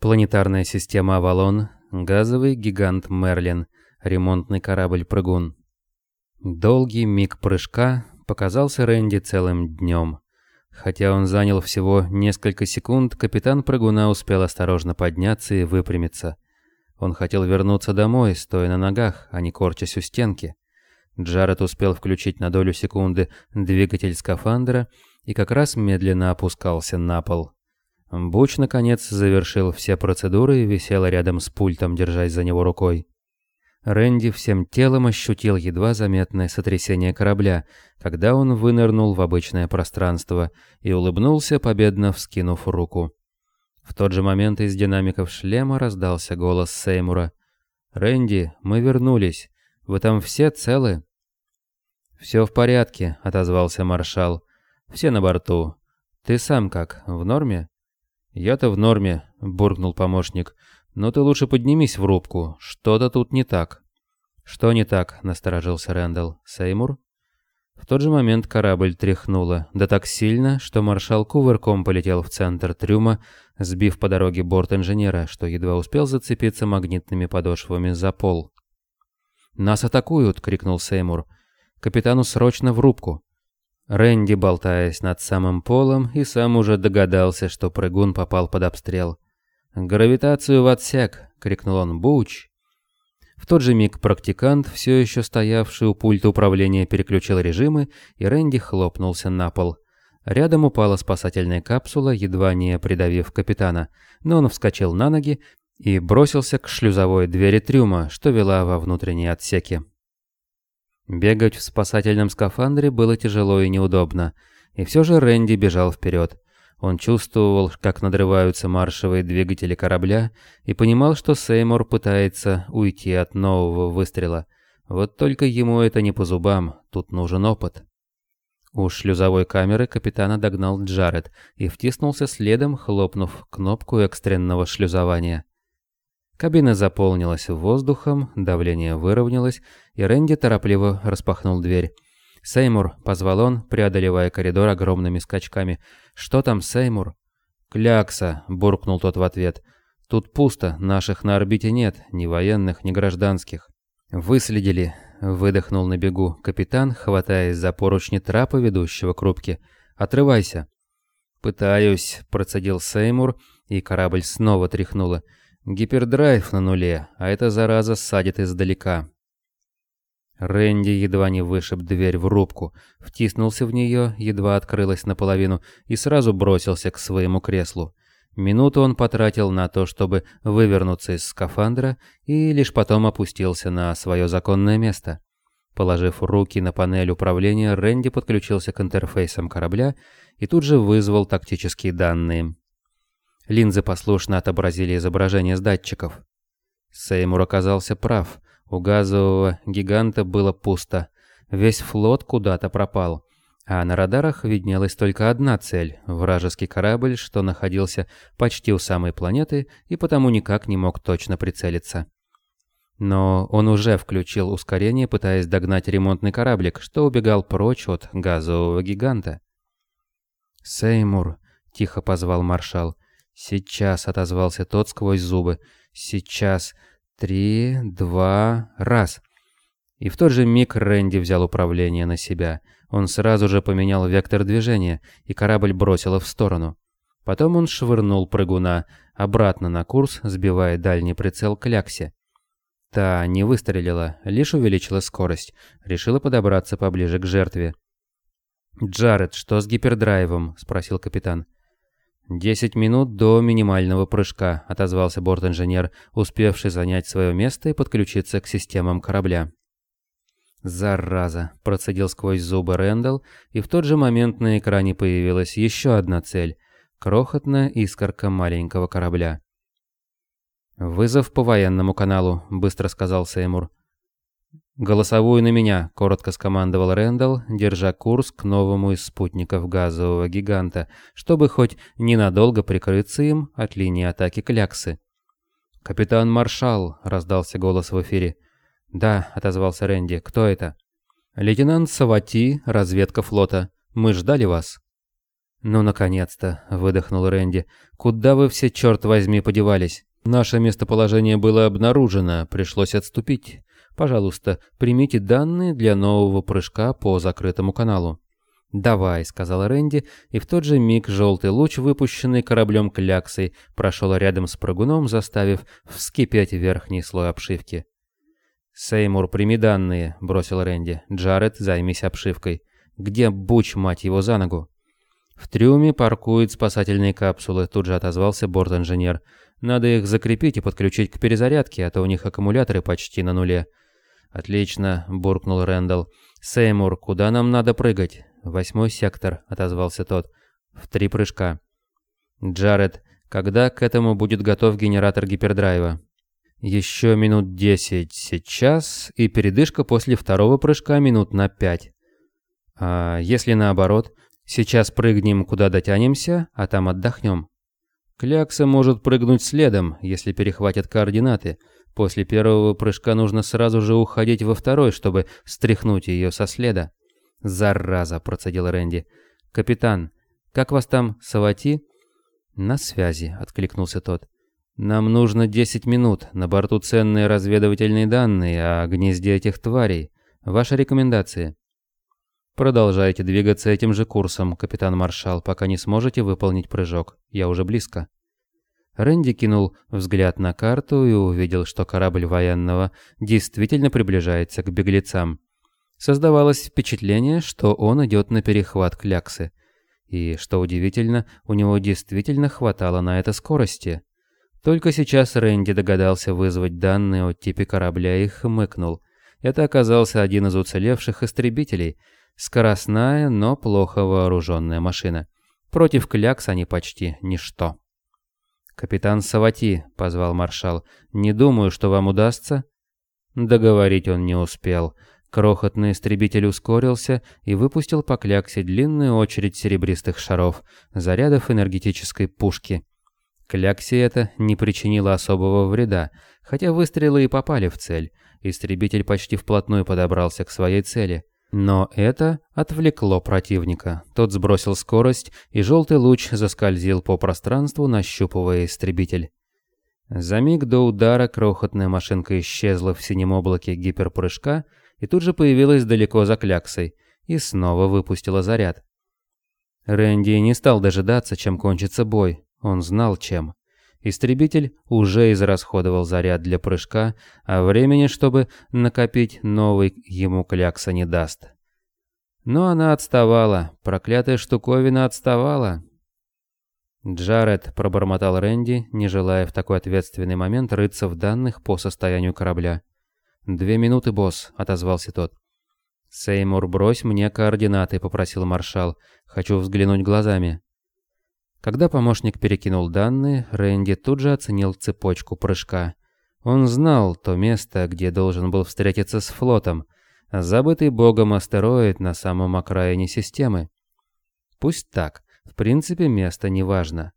Планетарная система «Авалон», газовый гигант «Мерлин», ремонтный корабль-прыгун. Долгий миг прыжка показался Рэнди целым днем. Хотя он занял всего несколько секунд, капитан прыгуна успел осторожно подняться и выпрямиться. Он хотел вернуться домой, стоя на ногах, а не корчась у стенки. Джаред успел включить на долю секунды двигатель скафандра и как раз медленно опускался на пол. Буч, наконец, завершил все процедуры и висел рядом с пультом, держась за него рукой. Рэнди всем телом ощутил едва заметное сотрясение корабля, когда он вынырнул в обычное пространство и улыбнулся, победно вскинув руку. В тот же момент из динамиков шлема раздался голос Сеймура. «Рэнди, мы вернулись. Вы там все целы?» «Все в порядке», — отозвался маршал. «Все на борту. Ты сам как, в норме?» «Я-то в норме», — буркнул помощник. «Но ты лучше поднимись в рубку. Что-то тут не так». «Что не так?» — насторожился Рэндалл. «Сеймур?» В тот же момент корабль тряхнуло, да так сильно, что маршал кувырком полетел в центр трюма, сбив по дороге борт инженера, что едва успел зацепиться магнитными подошвами за пол. «Нас атакуют!» — крикнул Сеймур. «Капитану срочно в рубку!» Рэнди, болтаясь над самым полом, и сам уже догадался, что прыгун попал под обстрел. «Гравитацию в отсек!» — крикнул он. «Буч!» В тот же миг практикант, все еще стоявший у пульта управления, переключил режимы, и Рэнди хлопнулся на пол. Рядом упала спасательная капсула, едва не придавив капитана, но он вскочил на ноги и бросился к шлюзовой двери трюма, что вела во внутренние отсеки. Бегать в спасательном скафандре было тяжело и неудобно, и все же Рэнди бежал вперед. Он чувствовал, как надрываются маршевые двигатели корабля, и понимал, что Сеймур пытается уйти от нового выстрела. Вот только ему это не по зубам, тут нужен опыт. У шлюзовой камеры капитана догнал Джаред и втиснулся следом, хлопнув кнопку экстренного шлюзования. Кабина заполнилась воздухом, давление выровнялось, и Рэнди торопливо распахнул дверь. «Сеймур», — позвал он, преодолевая коридор огромными скачками. «Что там, Сеймур?» «Клякса», — буркнул тот в ответ. «Тут пусто, наших на орбите нет, ни военных, ни гражданских». «Выследили», — выдохнул на бегу капитан, хватаясь за поручни трапа, ведущего к рубке. «Отрывайся». «Пытаюсь», — процедил Сеймур, и корабль снова тряхнуло. Гипердрайв на нуле, а эта зараза садит издалека. Рэнди едва не вышиб дверь в рубку, втиснулся в нее, едва открылась наполовину, и сразу бросился к своему креслу. Минуту он потратил на то, чтобы вывернуться из скафандра, и лишь потом опустился на свое законное место. Положив руки на панель управления, Рэнди подключился к интерфейсам корабля и тут же вызвал тактические данные. Линзы послушно отобразили изображение с датчиков. Сеймур оказался прав. У газового гиганта было пусто. Весь флот куда-то пропал. А на радарах виднелась только одна цель – вражеский корабль, что находился почти у самой планеты и потому никак не мог точно прицелиться. Но он уже включил ускорение, пытаясь догнать ремонтный кораблик, что убегал прочь от газового гиганта. «Сеймур», – тихо позвал маршал, «Сейчас», — отозвался тот сквозь зубы. «Сейчас. Три, два, раз». И в тот же миг Рэнди взял управление на себя. Он сразу же поменял вектор движения, и корабль бросило в сторону. Потом он швырнул прыгуна обратно на курс, сбивая дальний прицел к Ляксе. Та не выстрелила, лишь увеличила скорость, решила подобраться поближе к жертве. «Джаред, что с гипердрайвом?» – спросил капитан. «Десять минут до минимального прыжка», — отозвался борт-инженер, успевший занять свое место и подключиться к системам корабля. «Зараза!» – процедил сквозь зубы Рэндалл, и в тот же момент на экране появилась еще одна цель – крохотная искорка маленького корабля. «Вызов по военному каналу», – быстро сказал Сеймур. «Голосовую на меня», — коротко скомандовал Рэндалл, держа курс к новому из спутников газового гиганта, чтобы хоть ненадолго прикрыться им от линии атаки Кляксы. «Капитан Маршал», — раздался голос в эфире. «Да», — отозвался Рэнди, — «кто это?» «Лейтенант Савати, разведка флота. Мы ждали вас». «Ну, наконец-то!» — выдохнул Рэнди. «Куда вы все, черт возьми, подевались? Наше местоположение было обнаружено, пришлось отступить. Пожалуйста, примите данные для нового прыжка по закрытому каналу». «Давай», — сказал Рэнди, и в тот же миг желтый луч, выпущенный кораблем кляксой, прошел рядом с прыгуном, заставив вскипеть верхний слой обшивки. «Сеймур, прими данные», — бросил Рэнди. «Джаред, займись обшивкой. Где Буч, мать его, за ногу?» «В трюме паркуют спасательные капсулы», — тут же отозвался борт-инженер. «Надо их закрепить и подключить к перезарядке, а то у них аккумуляторы почти на нуле». «Отлично», — буркнул Рэндалл. «Сеймур, куда нам надо прыгать?» «Восьмой сектор», — отозвался тот. «В три прыжка». «Джаред, когда к этому будет готов генератор гипердрайва?» «Еще минут десять сейчас, и передышка после второго прыжка минут на пять». «А если наоборот, сейчас прыгнем, куда дотянемся, а там отдохнем?» «Клякса может прыгнуть следом, если перехватят координаты. После первого прыжка нужно сразу же уходить во второй, чтобы стряхнуть ее со следа». «Зараза!» – процедил Рэнди. «Капитан, как вас там, Савати?» «На связи», – откликнулся тот. «Нам нужно 10 минут. На борту ценные разведывательные данные о гнезде этих тварей. Ваши рекомендации?» «Продолжайте двигаться этим же курсом, капитан-маршал, пока не сможете выполнить прыжок. Я уже близко». Рэнди кинул взгляд на карту и увидел, что корабль военного действительно приближается к беглецам. Создавалось впечатление, что он идет на перехват кляксы. И, что удивительно, у него действительно хватало на это скорости. Только сейчас Рэнди догадался вызвать данные о типе корабля и хмыкнул. Это оказался один из уцелевших истребителей. Скоростная, но плохо вооруженная машина. Против клякс они почти ничто. «Капитан Савати», — позвал маршал, — «не думаю, что вам удастся». Договорить он не успел. Крохотный истребитель ускорился и выпустил по кляксе длинную очередь серебристых шаров, зарядов энергетической пушки. Кляксе это не причинило особого вреда, хотя выстрелы и попали в цель. Истребитель почти вплотную подобрался к своей цели. Но это отвлекло противника. Тот сбросил скорость, и желтый луч заскользил по пространству, нащупывая истребитель. За миг до удара крохотная машинка исчезла в синем облаке гиперпрыжка, и тут же появилась далеко за кляксой и снова выпустила заряд. Рэнди не стал дожидаться, чем кончится бой. Он знал, чем. Истребитель уже израсходовал заряд для прыжка, а времени, чтобы накопить новый, ему клякса не даст. Но она отставала, проклятая штуковина отставала. «Джаред», — пробормотал Рэнди, не желая в такой ответственный момент рыться в данных по состоянию корабля. «Две минуты, босс», — отозвался тот. «Сеймур, брось мне координаты», — попросил маршал. «Хочу взглянуть глазами». Когда помощник перекинул данные, Рэнди тут же оценил цепочку прыжка. Он знал то место, где должен был встретиться с флотом, забытый богом астероид на самом окраине системы. Пусть так, в принципе место не важно.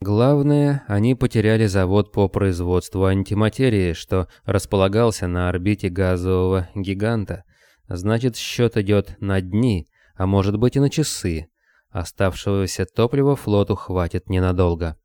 Главное, они потеряли завод по производству антиматерии, что располагался на орбите газового гиганта. Значит, счет идет на дни, а может быть и на часы. Оставшегося топлива флоту хватит ненадолго.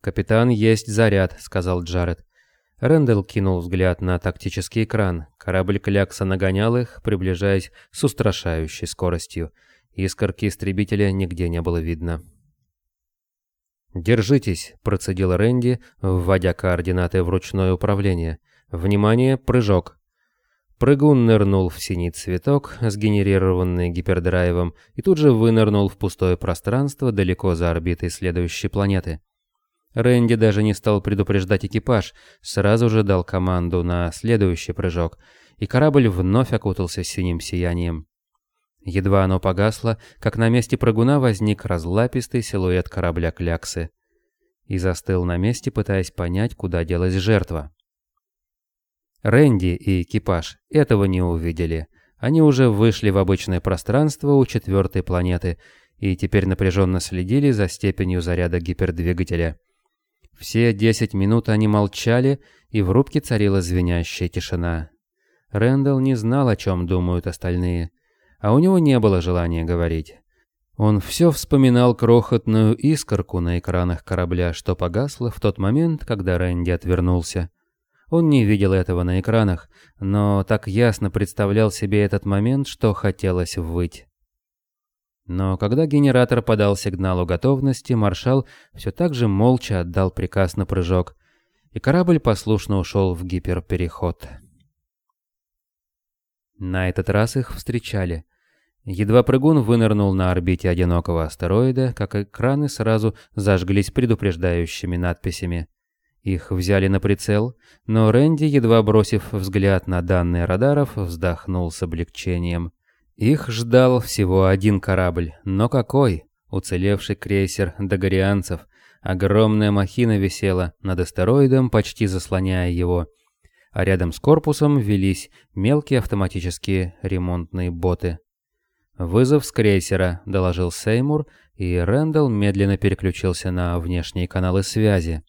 «Капитан, есть заряд», — сказал Джаред. Рэндалл кинул взгляд на тактический экран. Корабль Клякса нагонял их, приближаясь с устрашающей скоростью. Искорки истребителя нигде не было видно. «Держитесь», — процедил Рэнди, вводя координаты в ручное управление. «Внимание, прыжок». Прыгун нырнул в синий цветок, сгенерированный гипердрайвом, и тут же вынырнул в пустое пространство далеко за орбитой следующей планеты. Рэнди даже не стал предупреждать экипаж, сразу же дал команду на следующий прыжок, и корабль вновь окутался синим сиянием. Едва оно погасло, как на месте прыгуна возник разлапистый силуэт корабля Кляксы. И застыл на месте, пытаясь понять, куда делась жертва. Рэнди и экипаж этого не увидели. Они уже вышли в обычное пространство у четвертой планеты и теперь напряженно следили за степенью заряда гипердвигателя. Все десять минут они молчали, и в рубке царила звенящая тишина. Рэндалл не знал, о чем думают остальные, а у него не было желания говорить. Он все вспоминал крохотную искорку на экранах корабля, что погасло в тот момент, когда Рэнди отвернулся. Он не видел этого на экранах, но так ясно представлял себе этот момент, что хотелось выть. Но когда генератор подал сигнал о готовности, маршал все так же молча отдал приказ на прыжок, и корабль послушно ушел в гиперпереход. На этот раз их встречали. Едва прыгун вынырнул на орбите одинокого астероида, как экраны сразу зажглись предупреждающими надписями. Их взяли на прицел, но Рэнди, едва бросив взгляд на данные радаров, вздохнул с облегчением. Их ждал всего один корабль, но какой? Уцелевший крейсер догорианцев. Огромная махина висела над астероидом, почти заслоняя его, а рядом с корпусом велись мелкие автоматические ремонтные боты. «Вызов с крейсера», — доложил Сеймур, и Рэндалл медленно переключился на внешние каналы связи.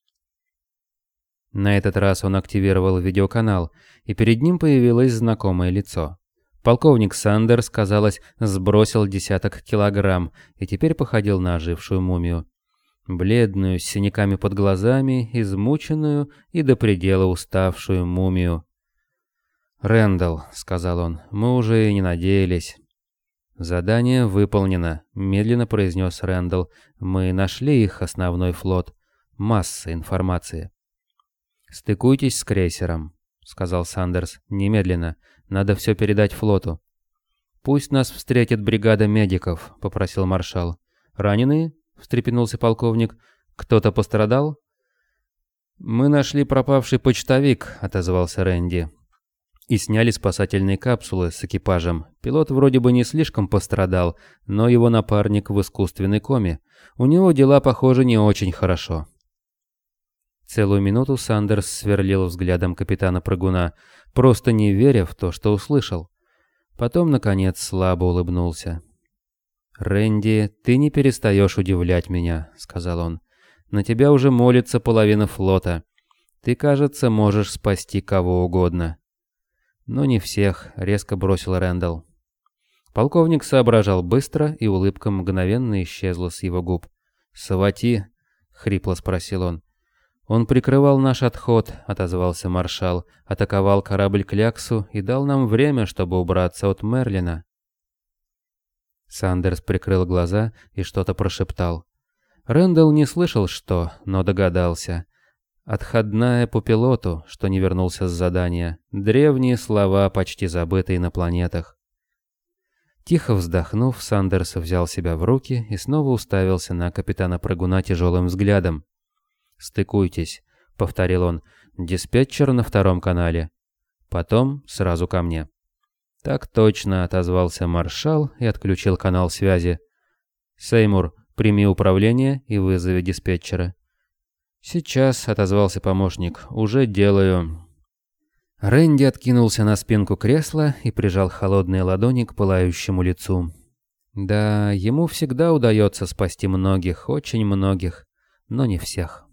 На этот раз он активировал видеоканал, и перед ним появилось знакомое лицо. Полковник Сандерс, казалось, сбросил десяток килограмм и теперь походил на ожившую мумию. Бледную, с синяками под глазами, измученную и до предела уставшую мумию. «Рэндалл», — сказал он, — «мы уже и не надеялись». «Задание выполнено», — медленно произнес Рэндалл. «Мы нашли их основной флот. Масса информации». «Стыкуйтесь с крейсером», — сказал Сандерс. «Немедленно. Надо все передать флоту». «Пусть нас встретит бригада медиков», — попросил маршал. «Раненые?» — встрепенулся полковник. «Кто-то пострадал?» «Мы нашли пропавший почтовик», — отозвался Рэнди. «И сняли спасательные капсулы с экипажем. Пилот вроде бы не слишком пострадал, но его напарник в искусственной коме. У него дела, похоже, не очень хорошо». Целую минуту Сандерс сверлил взглядом капитана прыгуна, просто не веря в то, что услышал. Потом, наконец, слабо улыбнулся. «Рэнди, ты не перестаешь удивлять меня», — сказал он. «На тебя уже молится половина флота. Ты, кажется, можешь спасти кого угодно». «Но не всех», — резко бросил Рэндалл. Полковник соображал быстро, и улыбка мгновенно исчезла с его губ. «Савати?» — хрипло спросил он. «Он прикрывал наш отход», — отозвался маршал, атаковал корабль Кляксу и дал нам время, чтобы убраться от Мерлина. Сандерс прикрыл глаза и что-то прошептал. Рэндалл не слышал что, но догадался. Отходная по пилоту, что не вернулся с задания. Древние слова, почти забытые на планетах. Тихо вздохнув, Сандерс взял себя в руки и снова уставился на капитана прыгуна тяжелым взглядом. «Стыкуйтесь», — повторил он, — «диспетчер на втором канале. Потом сразу ко мне». «Так точно», — отозвался маршал и отключил канал связи. «Сеймур, прими управление и вызови диспетчера». «Сейчас», — отозвался помощник, — «уже делаю». Рэнди откинулся на спинку кресла и прижал холодные ладони к пылающему лицу. Да, ему всегда удается спасти многих, очень многих, но не всех.